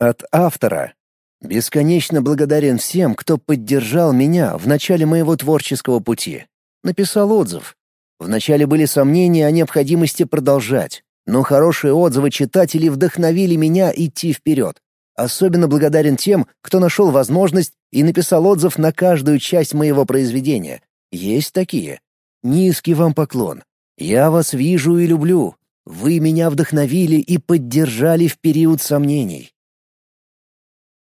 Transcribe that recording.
От автора. Бесконечно благодарен всем, кто поддержал меня в начале моего творческого пути. Написал отзыв. Вначале были сомнения о необходимости продолжать, но хорошие отзывы читателей вдохновили меня идти вперед. Особенно благодарен тем, кто нашел возможность и написал отзыв на каждую часть моего произведения. Есть такие. Низкий вам поклон. Я вас вижу и люблю. Вы меня вдохновили и поддержали в период сомнений.